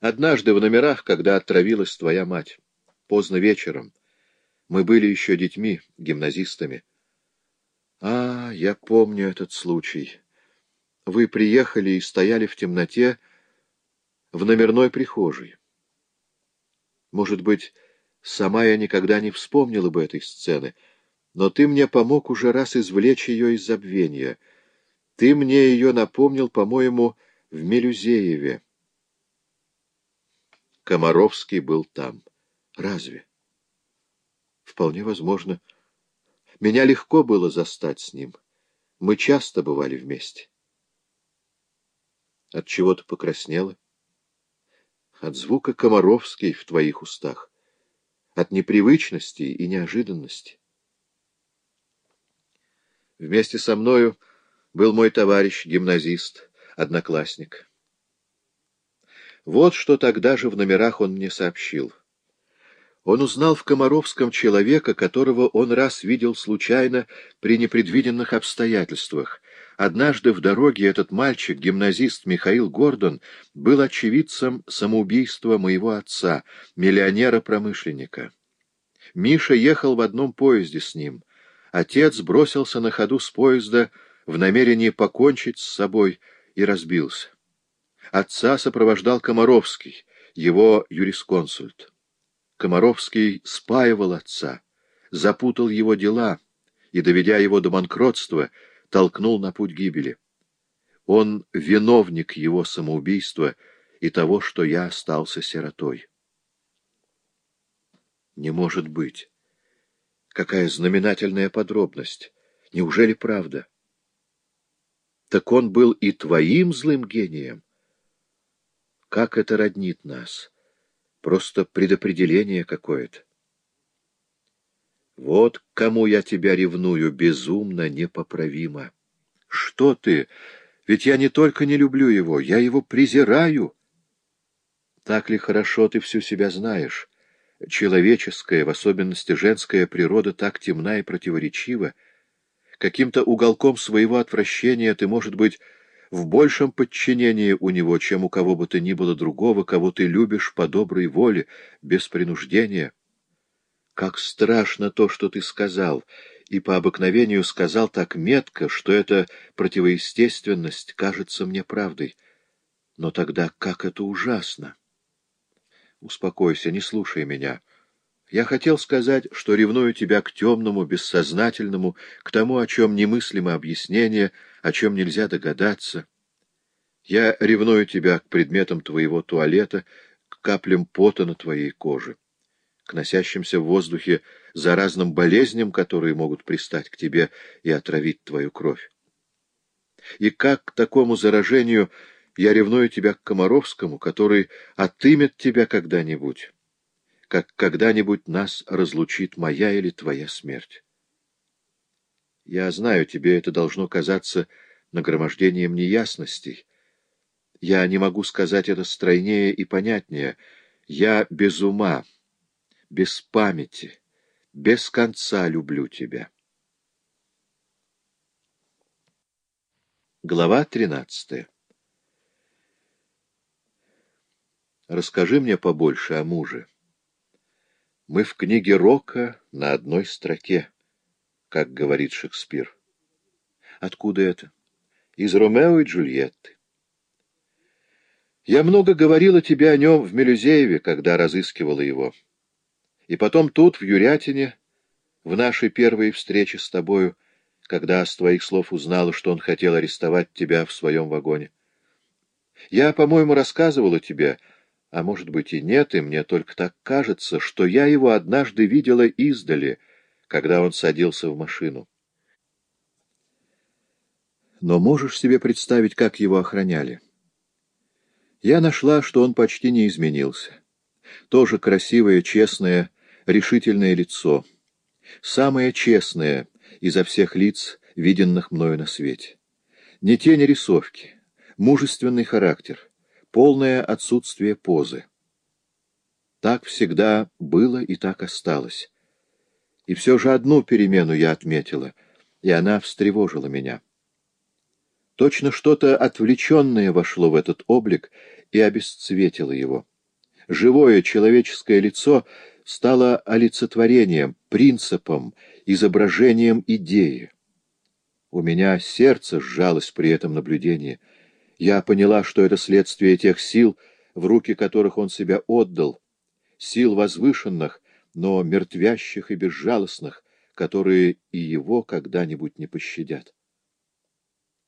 Однажды в номерах, когда отравилась твоя мать, поздно вечером, мы были еще детьми, гимназистами. А, я помню этот случай. Вы приехали и стояли в темноте в номерной прихожей. Может быть, сама я никогда не вспомнила бы этой сцены, но ты мне помог уже раз извлечь ее из забвения. Ты мне ее напомнил, по-моему, в Мелюзееве. Комаровский был там. Разве? Вполне возможно. Меня легко было застать с ним. Мы часто бывали вместе. От чего ты покраснела? От звука Комаровский в твоих устах. От непривычности и неожиданности. Вместе со мною был мой товарищ, гимназист, одноклассник. Вот что тогда же в номерах он мне сообщил. Он узнал в Комаровском человека, которого он раз видел случайно при непредвиденных обстоятельствах. Однажды в дороге этот мальчик, гимназист Михаил Гордон, был очевидцем самоубийства моего отца, миллионера-промышленника. Миша ехал в одном поезде с ним. Отец бросился на ходу с поезда в намерении покончить с собой и разбился. Отца сопровождал Комаровский, его юрисконсульт. Комаровский спаивал отца, запутал его дела и, доведя его до банкротства, толкнул на путь гибели. Он виновник его самоубийства и того, что я остался сиротой. Не может быть. Какая знаменательная подробность. Неужели правда? Так он был и твоим злым гением. Как это роднит нас? Просто предопределение какое-то. Вот кому я тебя ревную, безумно, непоправимо. Что ты? Ведь я не только не люблю его, я его презираю. Так ли хорошо ты всю себя знаешь? Человеческая, в особенности женская природа так темна и противоречива. Каким-то уголком своего отвращения ты, может быть, в большем подчинении у него, чем у кого бы то ни было другого, кого ты любишь по доброй воле, без принуждения. Как страшно то, что ты сказал, и по обыкновению сказал так метко, что эта противоестественность кажется мне правдой. Но тогда как это ужасно! Успокойся, не слушай меня. Я хотел сказать, что ревную тебя к темному, бессознательному, к тому, о чем немыслимо объяснение — о чем нельзя догадаться. Я ревную тебя к предметам твоего туалета, к каплям пота на твоей коже, к носящимся в воздухе заразным болезням, которые могут пристать к тебе и отравить твою кровь. И как к такому заражению я ревную тебя к Комаровскому, который отымет тебя когда-нибудь, как когда-нибудь нас разлучит моя или твоя смерть. Я знаю, тебе это должно казаться нагромождением неясностей. Я не могу сказать это стройнее и понятнее. Я без ума, без памяти, без конца люблю тебя. Глава тринадцатая Расскажи мне побольше о муже. Мы в книге Рока на одной строке как говорит Шекспир. Откуда это? Из Ромео и Джульетты. Я много говорила тебе о нем в Мелюзееве, когда разыскивала его. И потом тут, в Юрятине, в нашей первой встрече с тобою, когда с твоих слов узнала, что он хотел арестовать тебя в своем вагоне. Я, по-моему, рассказывала тебе, а может быть и нет, и мне только так кажется, что я его однажды видела издали, когда он садился в машину. Но можешь себе представить, как его охраняли? Я нашла, что он почти не изменился. Тоже красивое, честное, решительное лицо. Самое честное изо всех лиц, виденных мною на свете. Ни тени рисовки, мужественный характер, полное отсутствие позы. Так всегда было и так осталось. И все же одну перемену я отметила, и она встревожила меня. Точно что-то отвлеченное вошло в этот облик и обесцветило его. Живое человеческое лицо стало олицетворением, принципом, изображением идеи. У меня сердце сжалось при этом наблюдении. Я поняла, что это следствие тех сил, в руки которых он себя отдал, сил возвышенных, но мертвящих и безжалостных, которые и его когда-нибудь не пощадят.